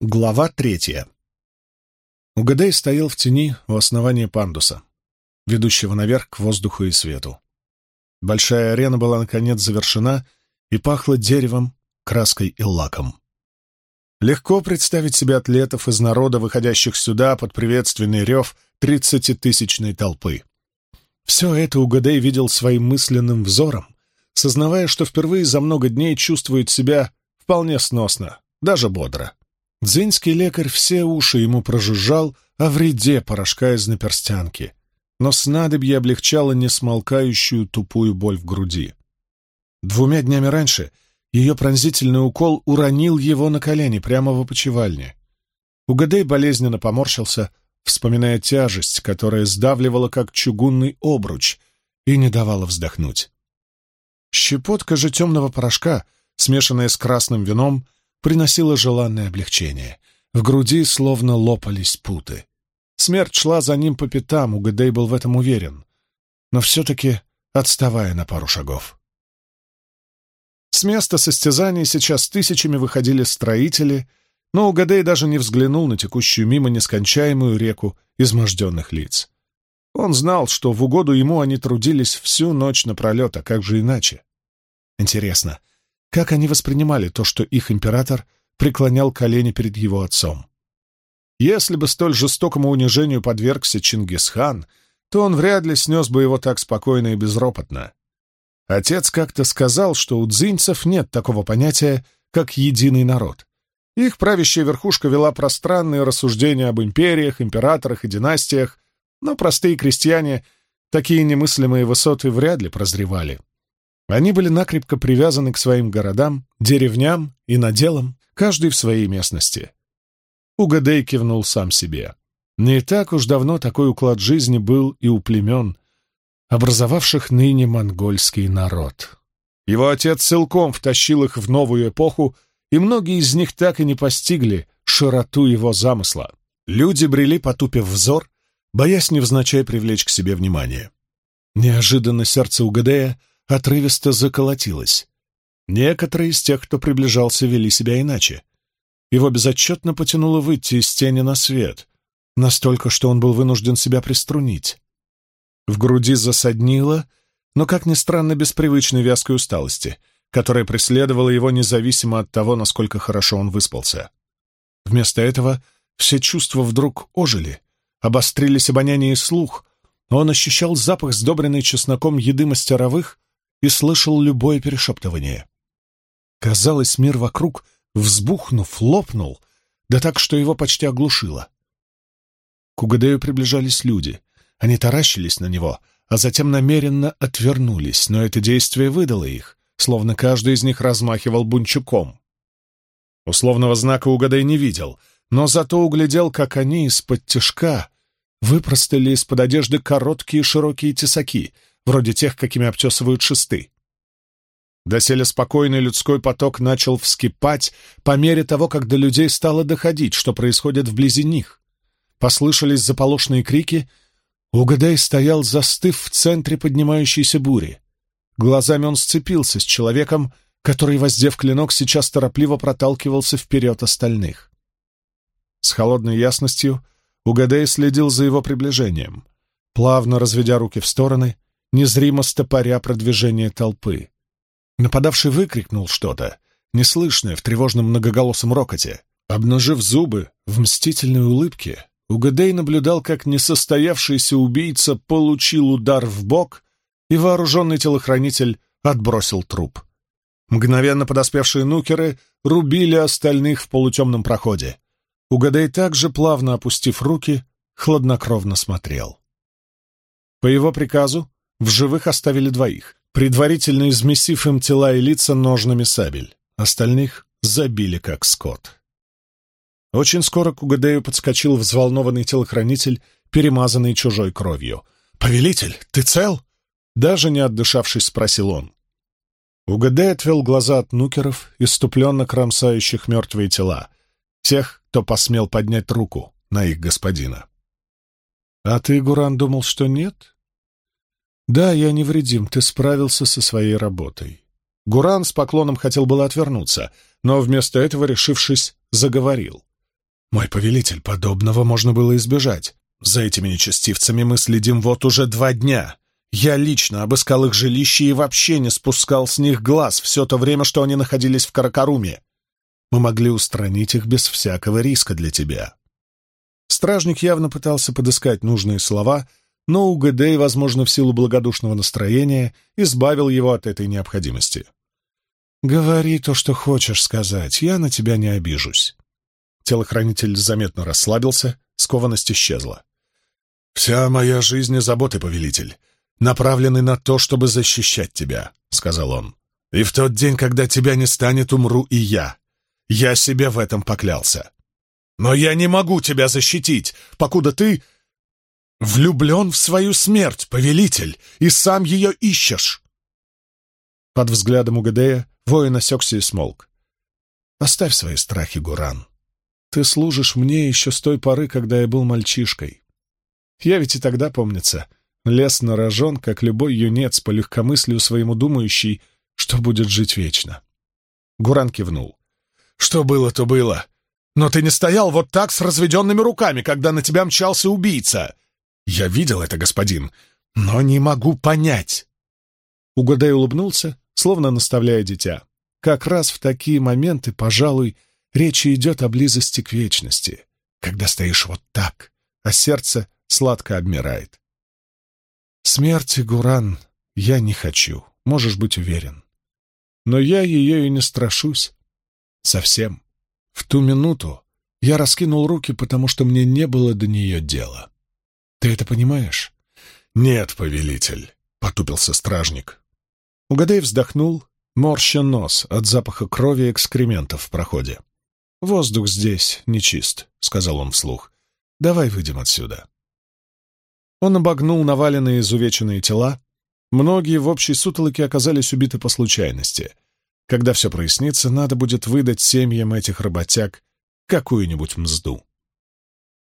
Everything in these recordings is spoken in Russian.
Глава третья. Угадей стоял в тени у основания пандуса, ведущего наверх к воздуху и свету. Большая арена была, наконец, завершена и пахла деревом, краской и лаком. Легко представить себе атлетов из народа, выходящих сюда под приветственный рев тридцатитысячной толпы. Все это Угадей видел своим мысленным взором, сознавая, что впервые за много дней чувствует себя вполне сносно, даже бодро. Дзинский лекарь все уши ему прожужжал о вреде порошка из наперстянки, но снадобье облегчало несмолкающую тупую боль в груди. Двумя днями раньше ее пронзительный укол уронил его на колени прямо в опочивальне. Угадей болезненно поморщился, вспоминая тяжесть, которая сдавливала как чугунный обруч и не давала вздохнуть. Щепотка же темного порошка, смешанная с красным вином, приносила желанное облегчение. В груди словно лопались путы. Смерть шла за ним по пятам, Угадей был в этом уверен, но все-таки отставая на пару шагов. С места состязаний сейчас тысячами выходили строители, но Угадей даже не взглянул на текущую мимо нескончаемую реку изможденных лиц. Он знал, что в угоду ему они трудились всю ночь напролет, а как же иначе? Интересно, как они воспринимали то, что их император преклонял колени перед его отцом. Если бы столь жестокому унижению подвергся Чингисхан, то он вряд ли снес бы его так спокойно и безропотно. Отец как-то сказал, что у дзинцев нет такого понятия, как единый народ. Их правящая верхушка вела пространные рассуждения об империях, императорах и династиях, но простые крестьяне такие немыслимые высоты вряд ли прозревали. Они были накрепко привязаны к своим городам, деревням и наделам, каждый в своей местности. Угадей кивнул сам себе. Не так уж давно такой уклад жизни был и у племен, образовавших ныне монгольский народ. Его отец целком втащил их в новую эпоху, и многие из них так и не постигли широту его замысла. Люди брели, потупив взор, боясь невзначай привлечь к себе внимание. Неожиданно сердце Угадея — отрывисто заколотилось. Некоторые из тех, кто приближался, вели себя иначе. Его безотчетно потянуло выйти из тени на свет, настолько, что он был вынужден себя приструнить. В груди засаднило, но, как ни странно, без привычной вязкой усталости, которая преследовала его независимо от того, насколько хорошо он выспался. Вместо этого все чувства вдруг ожили, обострились обоняние и слух, он ощущал запах, сдобренный чесноком еды мастеровых, и слышал любое перешептывание. Казалось, мир вокруг, взбухнув, лопнул, да так, что его почти оглушило. К Угадею приближались люди. Они таращились на него, а затем намеренно отвернулись, но это действие выдало их, словно каждый из них размахивал бунчуком. Условного знака Угадей не видел, но зато углядел, как они из-под тяжка выпростали из-под одежды короткие широкие тесаки, вроде тех, какими обтесывают шесты. Доселе спокойный людской поток начал вскипать по мере того, как до людей стало доходить, что происходит вблизи них. Послышались заполошные крики. Угадай стоял, застыв в центре поднимающейся бури. Глазами он сцепился с человеком, который, воздев клинок, сейчас торопливо проталкивался вперед остальных. С холодной ясностью Угадай следил за его приближением, плавно разведя руки в стороны, незримо стопоря продвижение толпы. Нападавший выкрикнул что-то, неслышное в тревожном многоголосом рокоте. Обнажив зубы в мстительной улыбке, Угадей наблюдал, как несостоявшийся убийца получил удар в бок, и вооруженный телохранитель отбросил труп. Мгновенно подоспевшие нукеры рубили остальных в полутемном проходе. Угадей также, плавно опустив руки, хладнокровно смотрел. По его приказу в живых оставили двоих, предварительно измесив им тела и лица ножными сабель. Остальных забили как скот. Очень скоро к Угадею подскочил взволнованный телохранитель, перемазанный чужой кровью. «Повелитель, ты цел?» Даже не отдышавшись, спросил он. Угадей отвел глаза от нукеров, иступленно кромсающих мертвые тела, тех, кто посмел поднять руку на их господина. «А ты, Гуран, думал, что нет?» «Да, я невредим, ты справился со своей работой». Гуран с поклоном хотел было отвернуться, но вместо этого, решившись, заговорил. «Мой повелитель, подобного можно было избежать. За этими нечестивцами мы следим вот уже два дня. Я лично обыскал их жилище и вообще не спускал с них глаз все то время, что они находились в Каракаруме. Мы могли устранить их без всякого риска для тебя». Стражник явно пытался подыскать нужные слова, но Угадей, возможно, в силу благодушного настроения, избавил его от этой необходимости. «Говори то, что хочешь сказать, я на тебя не обижусь». Телохранитель заметно расслабился, скованность исчезла. «Вся моя жизнь и заботы, повелитель, направлены на то, чтобы защищать тебя», — сказал он. «И в тот день, когда тебя не станет, умру и я. Я себе в этом поклялся. Но я не могу тебя защитить, покуда ты влюблен в свою смерть, повелитель, и сам ее ищешь». Под взглядом Угадея воин осекся и смолк. «Оставь свои страхи, Гуран. Ты служишь мне еще с той поры, когда я был мальчишкой. Я ведь и тогда, помнится, лес на рожон, как любой юнец по легкомыслию своему думающий, что будет жить вечно». Гуран кивнул. «Что было, то было. Но ты не стоял вот так с разведенными руками, когда на тебя мчался убийца. Я видел это, господин, но не могу понять. Угодай улыбнулся, словно наставляя дитя. Как раз в такие моменты, пожалуй, речь идет о близости к вечности, когда стоишь вот так, а сердце сладко обмирает. Смерти, Гуран, я не хочу, можешь быть уверен. Но я ее и не страшусь. Совсем. В ту минуту я раскинул руки, потому что мне не было до нее дела. Ты это понимаешь? Нет, повелитель, — потупился стражник. Угадай вздохнул, морща нос от запаха крови и экскрементов в проходе. «Воздух здесь нечист», — сказал он вслух. «Давай выйдем отсюда». Он обогнул наваленные изувеченные тела. Многие в общей сутолоке оказались убиты по случайности. Когда все прояснится, надо будет выдать семьям этих работяг какую-нибудь мзду.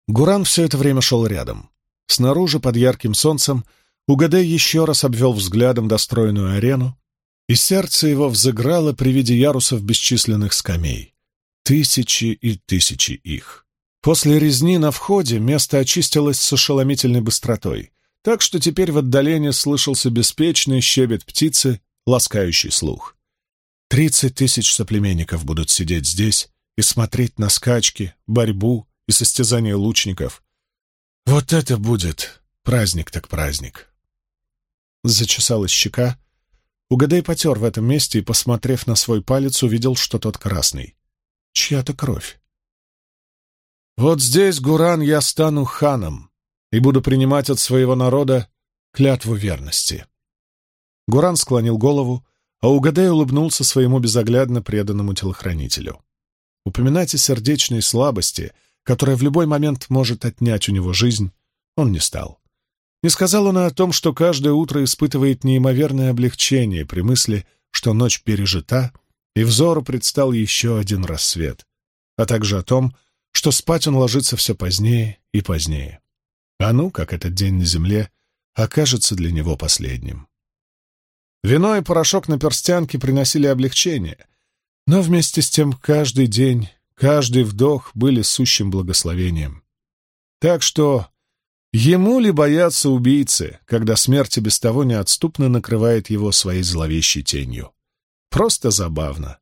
Гуран все это время шел рядом. Снаружи, под ярким солнцем, Угадай еще раз обвел взглядом достроенную арену, и сердце его взыграло при виде ярусов бесчисленных скамей. Тысячи и тысячи их. После резни на входе место очистилось с ошеломительной быстротой, так что теперь в отдалении слышался беспечный щебет птицы, ласкающий слух. Тридцать тысяч соплеменников будут сидеть здесь и смотреть на скачки, борьбу и состязания лучников. Вот это будет праздник так праздник. Зачесалась щека. Угадай потер в этом месте и, посмотрев на свой палец, увидел, что тот красный. Чья-то кровь. Вот здесь, Гуран, я стану ханом и буду принимать от своего народа клятву верности. Гуран склонил голову, а Угадай улыбнулся своему безоглядно преданному телохранителю. Упоминать о сердечной слабости, которая в любой момент может отнять у него жизнь, он не стал. Не сказал он о том, что каждое утро испытывает неимоверное облегчение при мысли, что ночь пережита, и взору предстал еще один рассвет, а также о том, что спать он ложится все позднее и позднее. А ну, как этот день на земле окажется для него последним. Вино и порошок на перстянке приносили облегчение, но вместе с тем каждый день, каждый вдох были сущим благословением. Так что ему ли бояться убийцы, когда смерть без того неотступно накрывает его своей зловещей тенью? Просто забавно.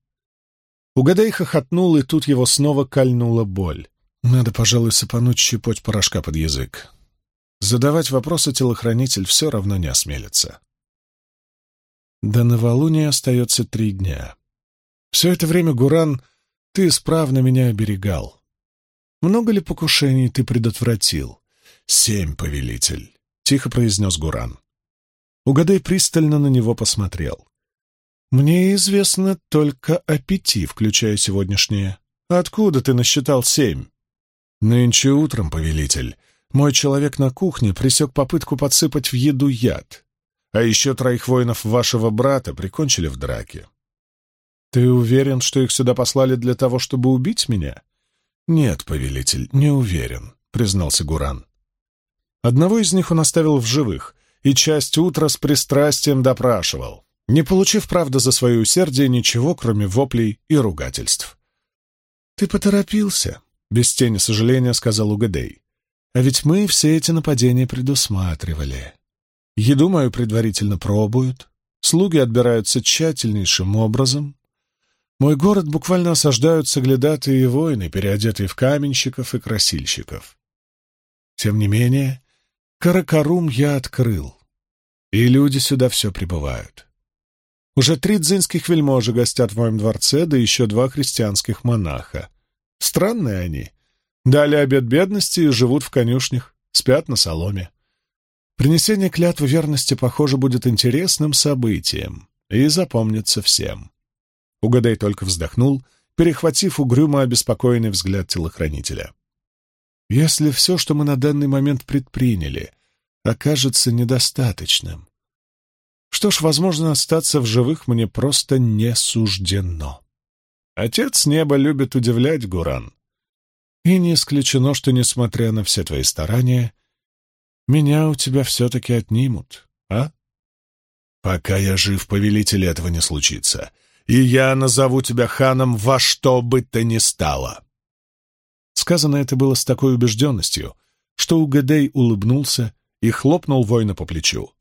Угадай хохотнул, и тут его снова кольнула боль. Надо, пожалуй, сыпануть щепоть порошка под язык. Задавать вопросы телохранитель все равно не осмелится. До новолуния остается три дня. Все это время, Гуран, ты исправно меня оберегал. Много ли покушений ты предотвратил? Семь, повелитель, — тихо произнес Гуран. Угадай пристально на него посмотрел. Мне известно только о пяти, включая сегодняшнее. Откуда ты насчитал семь? Нынче утром, повелитель, мой человек на кухне пресек попытку подсыпать в еду яд. А еще троих воинов вашего брата прикончили в драке. Ты уверен, что их сюда послали для того, чтобы убить меня? Нет, повелитель, не уверен, признался Гуран. Одного из них он оставил в живых, и часть утра с пристрастием допрашивал, не получив, правда, за свое усердие ничего, кроме воплей и ругательств. «Ты поторопился. — без тени сожаления сказал Угадей. «А ведь мы все эти нападения предусматривали. Еду мою предварительно пробуют, слуги отбираются тщательнейшим образом. Мой город буквально осаждают соглядатые воины, переодетые в каменщиков и красильщиков. Тем не менее, Каракарум я открыл, и люди сюда все прибывают. Уже три дзинских вельможи гостят в моем дворце, да еще два христианских монаха. Странные они. Дали обед бедности и живут в конюшнях, спят на соломе. Принесение клятвы верности, похоже, будет интересным событием и запомнится всем. Угадай только вздохнул, перехватив угрюмо обеспокоенный взгляд телохранителя. Если все, что мы на данный момент предприняли, окажется недостаточным, что ж, возможно, остаться в живых мне просто не суждено. Отец неба любит удивлять, Гуран. И не исключено, что, несмотря на все твои старания, меня у тебя все-таки отнимут, а? Пока я жив, повелитель, этого не случится, и я назову тебя ханом во что бы то ни стало. Сказано это было с такой убежденностью, что Угадей улыбнулся и хлопнул воина по плечу.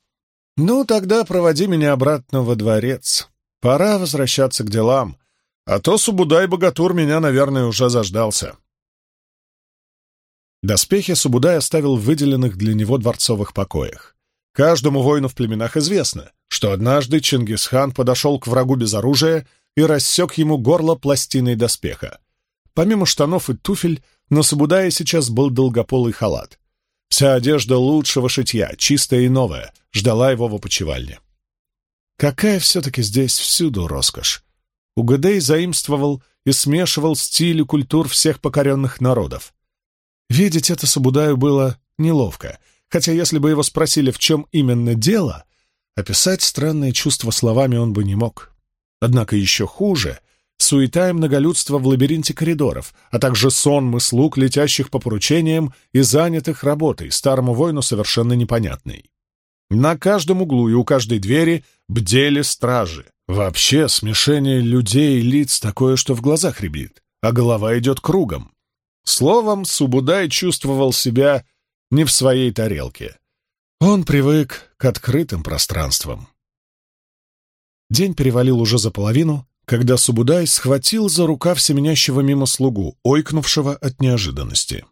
«Ну, тогда проводи меня обратно во дворец. Пора возвращаться к делам, а то Субудай-богатур меня, наверное, уже заждался». Доспехи Субудай оставил в выделенных для него дворцовых покоях. Каждому воину в племенах известно, что однажды Чингисхан подошел к врагу без оружия и рассек ему горло пластиной доспеха. Помимо штанов и туфель, на Субудае сейчас был долгополый халат. Вся одежда лучшего шитья, чистая и новая, ждала его в опочивальне. Какая все-таки здесь всюду роскошь! Угадей заимствовал и смешивал стиль и культур всех покоренных народов. Видеть это Сабудаю было неловко, хотя если бы его спросили, в чем именно дело, описать странные чувства словами он бы не мог. Однако еще хуже — суета и многолюдство в лабиринте коридоров, а также сонмы слуг, летящих по поручениям и занятых работой, старому воину совершенно непонятный. На каждом углу и у каждой двери бдели стражи. Вообще, смешение людей и лиц такое, что в глазах рябит, а голова идет кругом. Словом, Субудай чувствовал себя не в своей тарелке. Он привык к открытым пространствам. День перевалил уже за половину, когда Субудай схватил за рукав семенящего мимо слугу, ойкнувшего от неожиданности.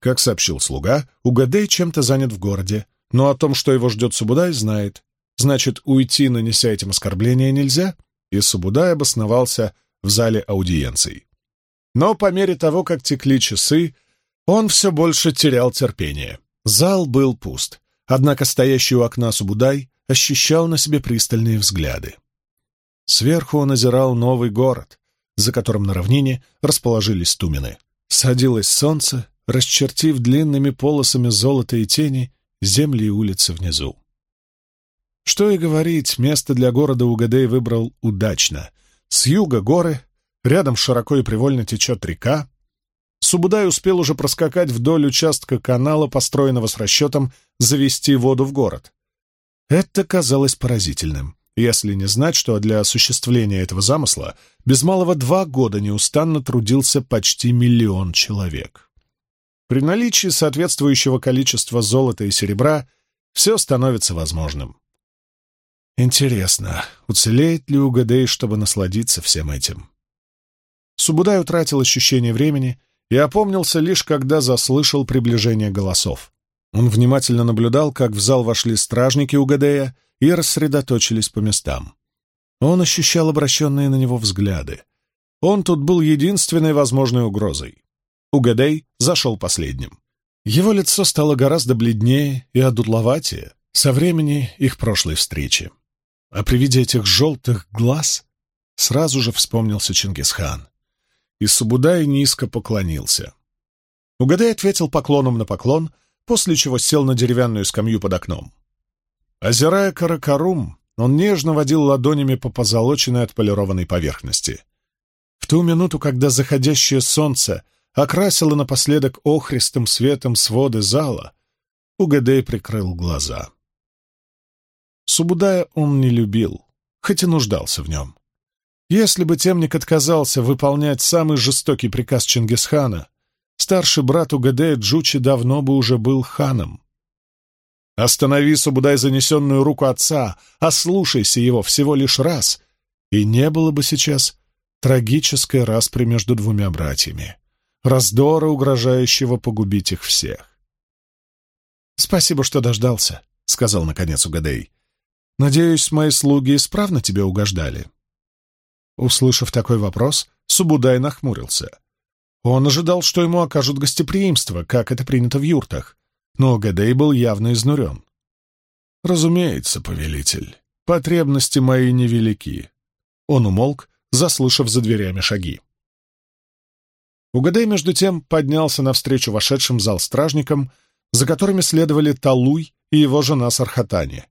Как сообщил слуга, Угадей чем-то занят в городе, но о том, что его ждет Субудай, знает. Значит, уйти, нанеся этим оскорбления, нельзя, и Субудай обосновался в зале аудиенций. Но по мере того, как текли часы, он все больше терял терпение. Зал был пуст, однако стоящий у окна Субудай ощущал на себе пристальные взгляды. Сверху он озирал новый город, за которым на равнине расположились тумены. Садилось солнце, расчертив длинными полосами золота и тени земли и улицы внизу. Что и говорить, место для города Угадей выбрал удачно. С юга горы, Рядом широко и привольно течет река. Субудай успел уже проскакать вдоль участка канала, построенного с расчетом завести воду в город. Это казалось поразительным, если не знать, что для осуществления этого замысла без малого два года неустанно трудился почти миллион человек. При наличии соответствующего количества золота и серебра все становится возможным. Интересно, уцелеет ли Угадей, чтобы насладиться всем этим? Субудай утратил ощущение времени и опомнился лишь когда заслышал приближение голосов. Он внимательно наблюдал, как в зал вошли стражники Угадея и рассредоточились по местам. Он ощущал обращенные на него взгляды. Он тут был единственной возможной угрозой. Угадей зашел последним. Его лицо стало гораздо бледнее и одутловатее со времени их прошлой встречи. А при виде этих желтых глаз сразу же вспомнился Чингисхан и Субудай низко поклонился. Угадай ответил поклоном на поклон, после чего сел на деревянную скамью под окном. Озирая Каракарум, он нежно водил ладонями по позолоченной отполированной поверхности. В ту минуту, когда заходящее солнце окрасило напоследок охристым светом своды зала, Угадей прикрыл глаза. Субудая он не любил, хоть и нуждался в нем. Если бы темник отказался выполнять самый жестокий приказ Чингисхана, старший брат Угадея Джучи давно бы уже был ханом. Останови, Субудай, занесенную руку отца, ослушайся его всего лишь раз, и не было бы сейчас трагической распри между двумя братьями, раздора, угрожающего погубить их всех. «Спасибо, что дождался», — сказал наконец Угадей. «Надеюсь, мои слуги исправно тебе угождали?» Услышав такой вопрос, Субудай нахмурился. Он ожидал, что ему окажут гостеприимство, как это принято в юртах, но Угадей был явно изнурен. «Разумеется, повелитель, потребности мои невелики». Он умолк, заслышав за дверями шаги. Угадей, между тем, поднялся навстречу вошедшим в зал стражникам, за которыми следовали Талуй и его жена Сархатани.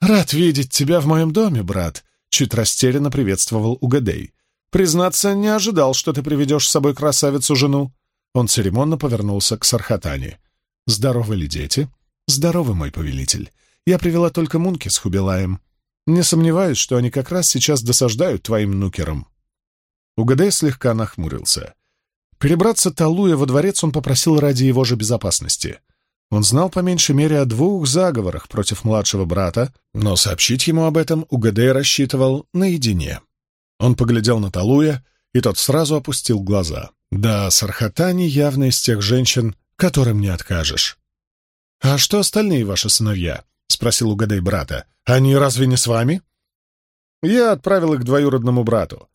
«Рад видеть тебя в моем доме, брат», — чуть растерянно приветствовал Угадей. «Признаться, не ожидал, что ты приведешь с собой красавицу-жену». Он церемонно повернулся к Сархатани. «Здоровы ли дети?» «Здоровы, мой повелитель. Я привела только Мунки с Хубилаем. Не сомневаюсь, что они как раз сейчас досаждают твоим нукерам». Угадей слегка нахмурился. Перебраться Талуя во дворец он попросил ради его же безопасности. Он знал по меньшей мере о двух заговорах против младшего брата, но сообщить ему об этом Угадей рассчитывал наедине. Он поглядел на Талуя, и тот сразу опустил глаза. Да, Сархатани явно из тех женщин, которым не откажешь. «А что остальные ваши сыновья?» — спросил Угадей брата. «Они разве не с вами?» «Я отправил их к двоюродному брату.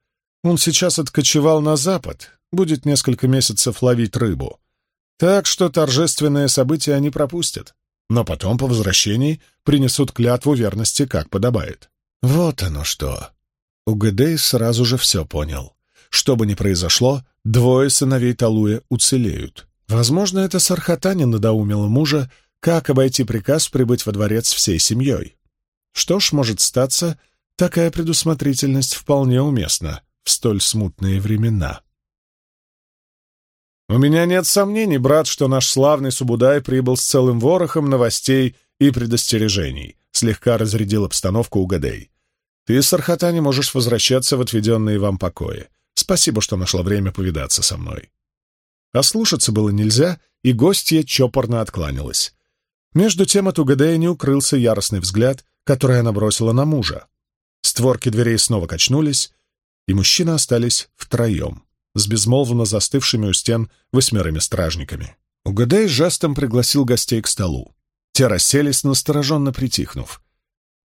Он сейчас откочевал на запад, будет несколько месяцев ловить рыбу. Так что торжественное событие они пропустят, но потом по возвращении принесут клятву верности, как подобает». «Вот оно что!» Угадей сразу же все понял. Что бы ни произошло, двое сыновей Талуя уцелеют. Возможно, это Сархатани надоумило мужа, как обойти приказ прибыть во дворец всей семьей. Что ж, может статься, такая предусмотрительность вполне уместна в столь смутные времена. «У меня нет сомнений, брат, что наш славный Субудай прибыл с целым ворохом новостей и предостережений», — слегка разрядил обстановку Угадей. «Ты, Сархатани, можешь возвращаться в отведенные вам покои. Спасибо, что нашла время повидаться со мной». Ослушаться было нельзя, и гостья чопорно откланялась. Между тем от Угадея не укрылся яростный взгляд, который она бросила на мужа. Створки дверей снова качнулись, и мужчины остались втроем, с безмолвно застывшими у стен восьмерыми стражниками. Угадей жестом пригласил гостей к столу. Те расселись, настороженно притихнув.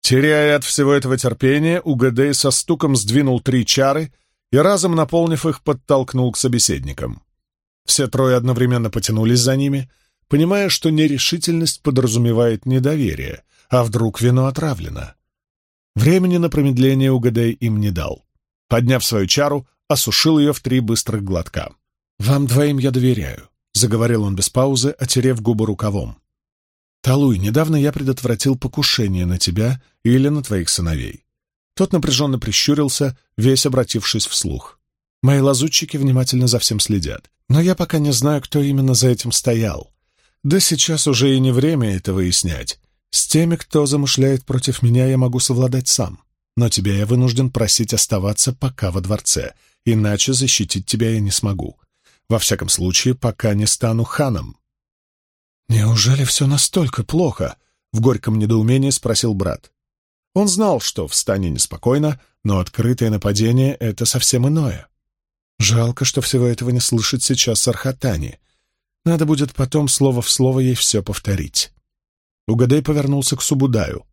Теряя от всего этого терпения, Угадей со стуком сдвинул три чары и, разом наполнив их, подтолкнул к собеседникам. Все трое одновременно потянулись за ними, понимая, что нерешительность подразумевает недоверие, а вдруг вино отравлено. Времени на промедление Угадей им не дал. Подняв свою чару, осушил ее в три быстрых глотка. «Вам двоим я доверяю», — заговорил он без паузы, отерев губы рукавом. «Талуй, недавно я предотвратил покушение на тебя или на твоих сыновей». Тот напряженно прищурился, весь обратившись вслух. «Мои лазутчики внимательно за всем следят. Но я пока не знаю, кто именно за этим стоял. Да сейчас уже и не время это выяснять. С теми, кто замышляет против меня, я могу совладать сам. Но тебя я вынужден просить оставаться пока во дворце, иначе защитить тебя я не смогу. Во всяком случае, пока не стану ханом. «Неужели все настолько плохо?» — в горьком недоумении спросил брат. Он знал, что в стане неспокойно, но открытое нападение — это совсем иное. Жалко, что всего этого не слышит сейчас Сархатани. Надо будет потом слово в слово ей все повторить. Угадей повернулся к Субудаю.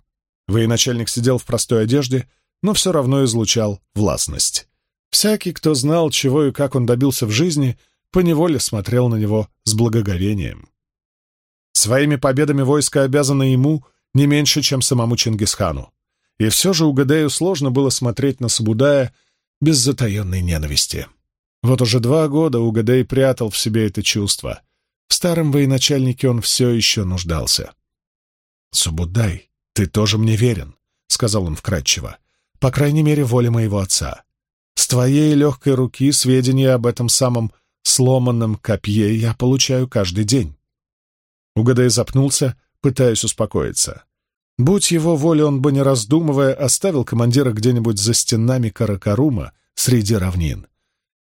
Военачальник сидел в простой одежде, но все равно излучал властность. Всякий, кто знал, чего и как он добился в жизни, поневоле смотрел на него с благоговением. Своими победами войско обязано ему не меньше, чем самому Чингисхану. И все же Угадею сложно было смотреть на Сабудая без затаенной ненависти. Вот уже два года Угадей прятал в себе это чувство. В старом военачальнике он все еще нуждался. «Субудай, ты тоже мне верен», — сказал он вкратчиво. «По крайней мере, воле моего отца. С твоей легкой руки сведения об этом самом сломанном копье я получаю каждый день». Угадай запнулся, пытаясь успокоиться. Будь его воля, он бы, не раздумывая, оставил командира где-нибудь за стенами Каракарума среди равнин.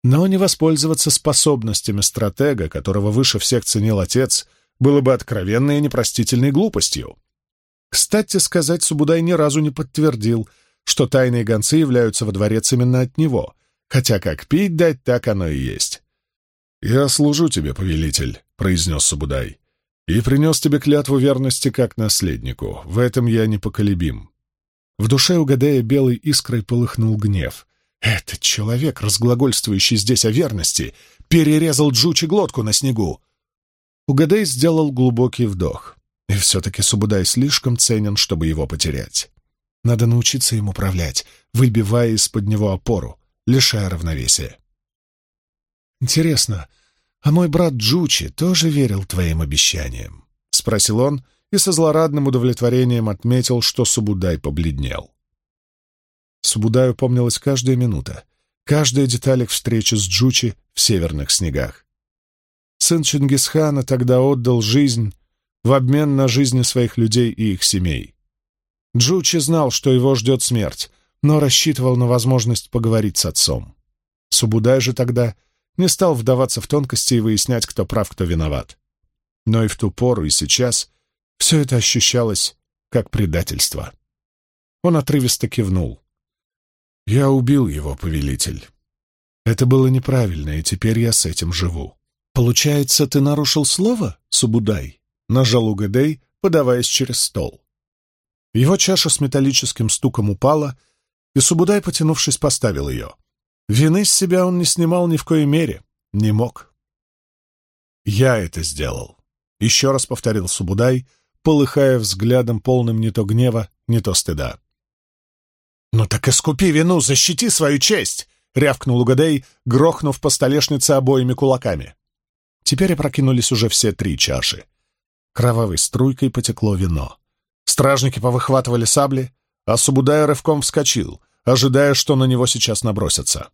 Но не воспользоваться способностями стратега, которого выше всех ценил отец, было бы откровенной и непростительной глупостью. Кстати сказать, Субудай ни разу не подтвердил, что тайные гонцы являются во дворец именно от него, хотя как пить дать, так оно и есть. «Я служу тебе, повелитель», — произнес Субудай, — «и принес тебе клятву верности как наследнику. В этом я непоколебим». В душе у Гадея белой искрой полыхнул гнев. Этот человек, разглагольствующий здесь о верности, перерезал Джучи глотку на снегу. Угадей сделал глубокий вдох. И все-таки Субудай слишком ценен, чтобы его потерять. Надо научиться им управлять, выбивая из-под него опору, лишая равновесия. «Интересно, а мой брат Джучи тоже верил твоим обещаниям?» — спросил он и со злорадным удовлетворением отметил, что Субудай побледнел. Субудаю помнилась каждая минута, каждая деталь их встречи с Джучи в северных снегах. Сын Чингисхана тогда отдал жизнь в обмен на жизни своих людей и их семей. Джучи знал, что его ждет смерть, но рассчитывал на возможность поговорить с отцом. Субудай же тогда не стал вдаваться в тонкости и выяснять, кто прав, кто виноват. Но и в ту пору, и сейчас все это ощущалось как предательство. Он отрывисто кивнул. «Я убил его, повелитель. Это было неправильно, и теперь я с этим живу». «Получается, ты нарушил слово, Субудай?» — нажал Угадей, подаваясь через стол. Его чаша с металлическим стуком упала, и Субудай, потянувшись, поставил ее. Вины с себя он не снимал ни в коей мере, не мог. «Я это сделал», — еще раз повторил Субудай, полыхая взглядом полным не то гнева, не то стыда. «Ну так искупи вину, защити свою честь!» — рявкнул Угадей, грохнув по столешнице обоими кулаками. Теперь опрокинулись уже все три чаши. Кровавой струйкой потекло вино. Стражники повыхватывали сабли, а Субудай рывком вскочил, ожидая, что на него сейчас набросятся.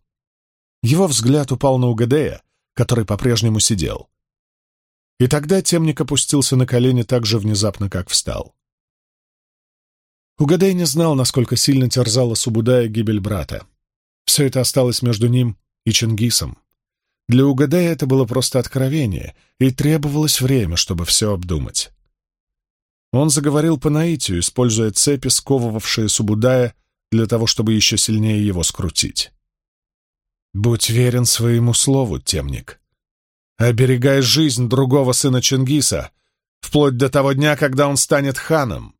Его взгляд упал на Угадея, который по-прежнему сидел. И тогда темник опустился на колени так же внезапно, как встал. Угадей не знал, насколько сильно терзала Субудая гибель брата. Все это осталось между ним и Чингисом. Для Угадея это было просто откровение, и требовалось время, чтобы все обдумать. Он заговорил по наитию, используя цепи, сковывавшие Субудая, для того, чтобы еще сильнее его скрутить. «Будь верен своему слову, темник. Оберегай жизнь другого сына Чингиса, вплоть до того дня, когда он станет ханом.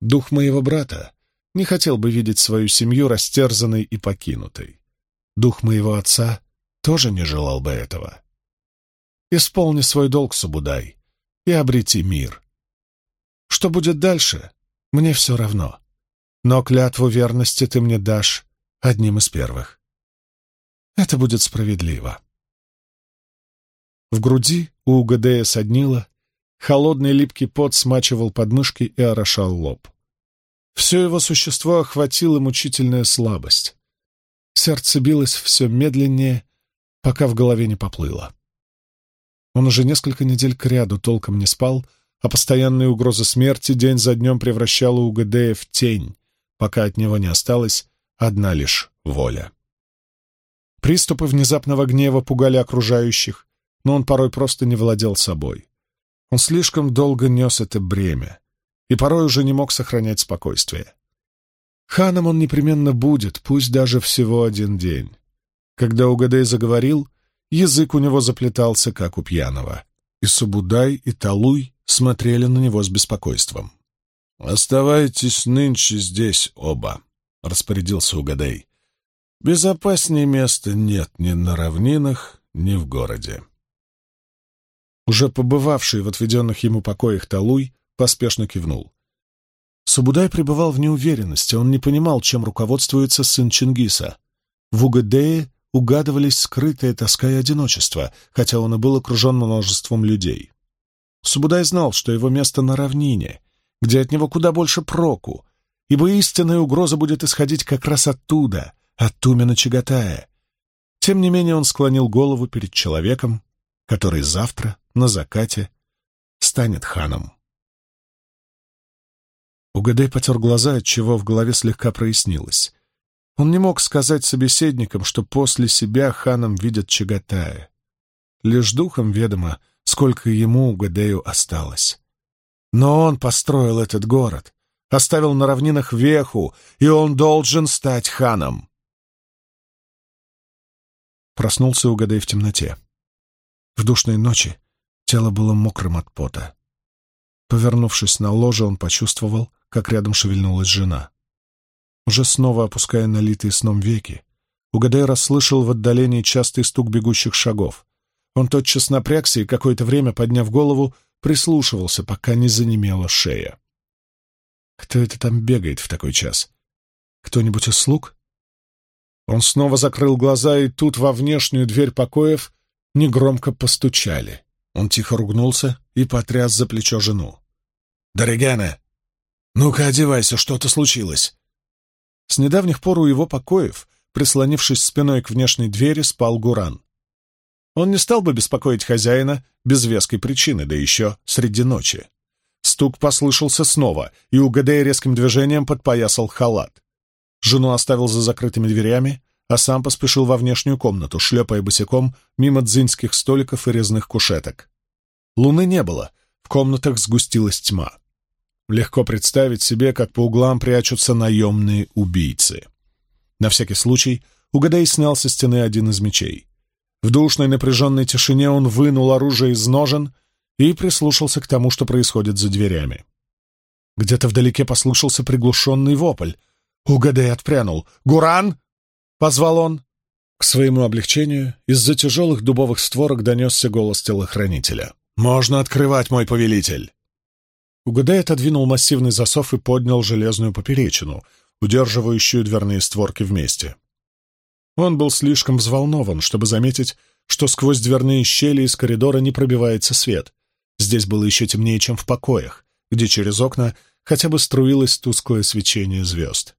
Дух моего брата не хотел бы видеть свою семью растерзанной и покинутой. Дух моего отца тоже не желал бы этого. Исполни свой долг, Субудай, и обрети мир. Что будет дальше, мне все равно. Но клятву верности ты мне дашь одним из первых. Это будет справедливо. В груди у Угадея соднило, Холодный липкий пот смачивал подмышки и орошал лоб. Все его существо охватила мучительная слабость. Сердце билось все медленнее, пока в голове не поплыло. Он уже несколько недель кряду толком не спал, а постоянная угроза смерти день за днем превращала Угадея в тень, пока от него не осталась одна лишь воля. Приступы внезапного гнева пугали окружающих, но он порой просто не владел собой. Он слишком долго нес это бремя и порой уже не мог сохранять спокойствие. Ханом он непременно будет, пусть даже всего один день. Когда Угадей заговорил, язык у него заплетался, как у пьяного. И Субудай, и Талуй смотрели на него с беспокойством. «Оставайтесь нынче здесь оба», — распорядился Угадей. «Безопаснее места нет ни на равнинах, ни в городе». Уже побывавший в отведенных ему покоях Талуй поспешно кивнул. Сабудай пребывал в неуверенности, он не понимал, чем руководствуется сын Чингиса. В Угадее угадывались скрытая тоска и одиночество, хотя он и был окружен множеством людей. Субудай знал, что его место на равнине, где от него куда больше проку, ибо истинная угроза будет исходить как раз оттуда, от Тумена Чагатая. Тем не менее он склонил голову перед человеком, который завтра на закате станет ханом. Угадай потер глаза, отчего в голове слегка прояснилось. Он не мог сказать собеседникам, что после себя ханом видят Чагатая. Лишь духом ведомо, сколько ему, Угадею, осталось. Но он построил этот город, оставил на равнинах веху, и он должен стать ханом. Проснулся Угадей в темноте. В душной ночи тело было мокрым от пота. Повернувшись на ложе, он почувствовал, как рядом шевельнулась жена. Уже снова опуская налитые сном веки, Угадей расслышал в отдалении частый стук бегущих шагов. Он тотчас напрягся и какое-то время, подняв голову, прислушивался, пока не занемела шея. Кто это там бегает в такой час? Кто-нибудь из слуг? Он снова закрыл глаза, и тут во внешнюю дверь покоев негромко постучали. Он тихо ругнулся и потряс за плечо жену. «Дорогяна, ну-ка одевайся, что-то случилось!» С недавних пор у его покоев, прислонившись спиной к внешней двери, спал Гуран. Он не стал бы беспокоить хозяина без веской причины, да еще среди ночи. Стук послышался снова, и Угадей резким движением подпоясал халат. Жену оставил за закрытыми дверями, а сам поспешил во внешнюю комнату, шлепая босиком мимо дзинских столиков и резных кушеток. Луны не было, в комнатах сгустилась тьма. Легко представить себе, как по углам прячутся наемные убийцы. На всякий случай Угадай снял со стены один из мечей. В душной напряженной тишине он вынул оружие из ножен и прислушался к тому, что происходит за дверями. Где-то вдалеке послышался приглушенный вопль. Угадай отпрянул. «Гуран!» — позвал он. К своему облегчению из-за тяжелых дубовых створок донесся голос телохранителя. «Можно открывать, мой повелитель!» Угадай отодвинул массивный засов и поднял железную поперечину, удерживающую дверные створки вместе. Он был слишком взволнован, чтобы заметить, что сквозь дверные щели из коридора не пробивается свет. Здесь было еще темнее, чем в покоях, где через окна хотя бы струилось тусклое свечение звезд.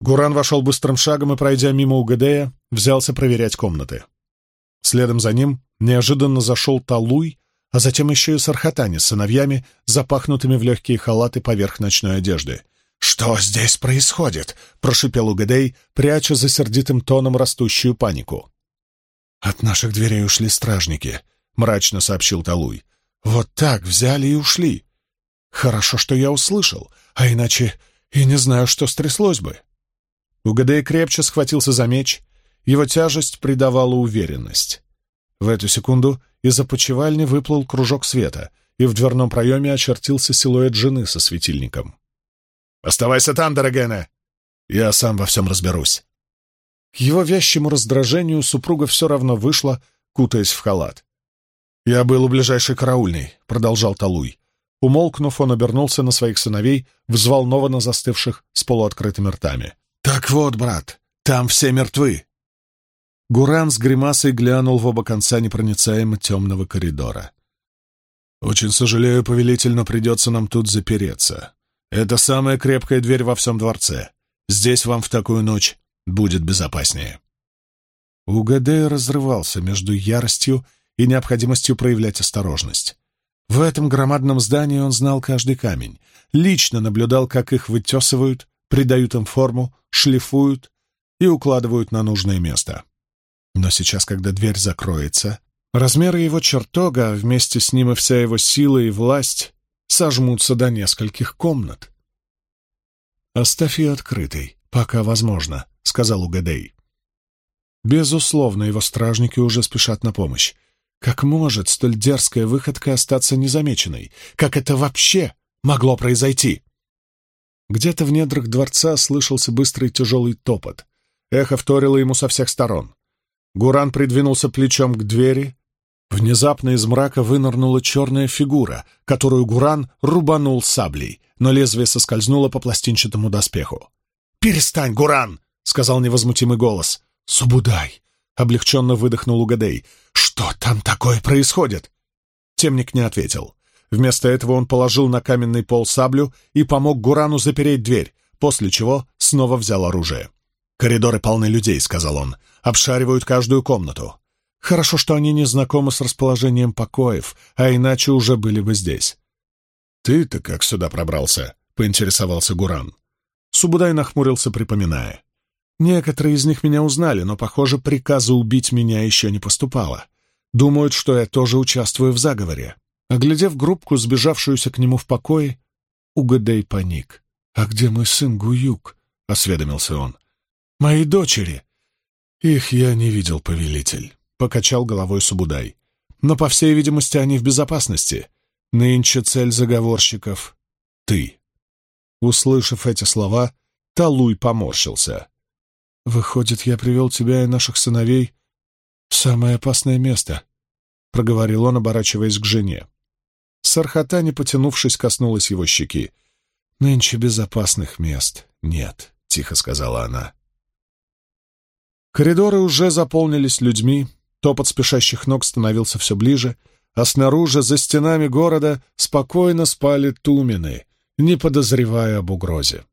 Гуран вошел быстрым шагом и, пройдя мимо Угадея, взялся проверять комнаты. Следом за ним неожиданно зашел Талуй, а затем еще и Сархатани с сыновьями, запахнутыми в легкие халаты поверх ночной одежды. «Что здесь происходит?» — прошипел Угадей, пряча за сердитым тоном растущую панику. «От наших дверей ушли стражники», — мрачно сообщил Талуй. «Вот так взяли и ушли. Хорошо, что я услышал, а иначе и не знаю, что стряслось бы». Угадей крепче схватился за меч, его тяжесть придавала уверенность. В эту секунду из-за почевальни выплыл кружок света, и в дверном проеме очертился силуэт жены со светильником. «Оставайся там, дорогая! Я сам во всем разберусь!» К его вязчему раздражению супруга все равно вышла, кутаясь в халат. «Я был у ближайшей караульной», — продолжал Талуй. Умолкнув, он обернулся на своих сыновей, взволнованно застывших с полуоткрытыми ртами. «Так вот, брат, там все мертвы!» Гуран с гримасой глянул в оба конца непроницаемо темного коридора. «Очень сожалею, повелитель, но придется нам тут запереться. Это самая крепкая дверь во всем дворце. Здесь вам в такую ночь будет безопаснее». Угадей разрывался между яростью и необходимостью проявлять осторожность. В этом громадном здании он знал каждый камень, лично наблюдал, как их вытесывают, придают им форму, шлифуют и укладывают на нужное место. Но сейчас, когда дверь закроется, размеры его чертога, а вместе с ним и вся его сила и власть, сожмутся до нескольких комнат. «Оставь ее открытой, пока возможно», — сказал Угадей. Безусловно, его стражники уже спешат на помощь. Как может столь дерзкая выходка остаться незамеченной? Как это вообще могло произойти? Где-то в недрах дворца слышался быстрый тяжелый топот. Эхо вторило ему со всех сторон. Гуран придвинулся плечом к двери. Внезапно из мрака вынырнула черная фигура, которую Гуран рубанул саблей, но лезвие соскользнуло по пластинчатому доспеху. «Перестань, Гуран!» — сказал невозмутимый голос. «Субудай!» — облегченно выдохнул Угадей. «Что там такое происходит?» Темник не ответил. Вместо этого он положил на каменный пол саблю и помог Гурану запереть дверь, после чего снова взял оружие. «Коридоры полны людей», — сказал он. «Обшаривают каждую комнату. Хорошо, что они не знакомы с расположением покоев, а иначе уже были бы здесь». «Ты-то как сюда пробрался?» — поинтересовался Гуран. Субудай нахмурился, припоминая. Некоторые из них меня узнали, но, похоже, приказа убить меня еще не поступало. Думают, что я тоже участвую в заговоре. Оглядев группку, сбежавшуюся к нему в покое, Угадей паник. «А где мой сын Гуюк?» — осведомился он. «Мои дочери!» «Их я не видел, повелитель», — покачал головой Субудай. «Но, по всей видимости, они в безопасности. Нынче цель заговорщиков — ты». Услышав эти слова, Талуй поморщился. «Выходит, я привел тебя и наших сыновей в самое опасное место», — проговорил он, оборачиваясь к жене. Сархата, потянувшись, коснулась его щеки. «Нынче безопасных мест нет», — тихо сказала она. Коридоры уже заполнились людьми, топот спешащих ног становился все ближе, а снаружи, за стенами города, спокойно спали тумены, не подозревая об угрозе.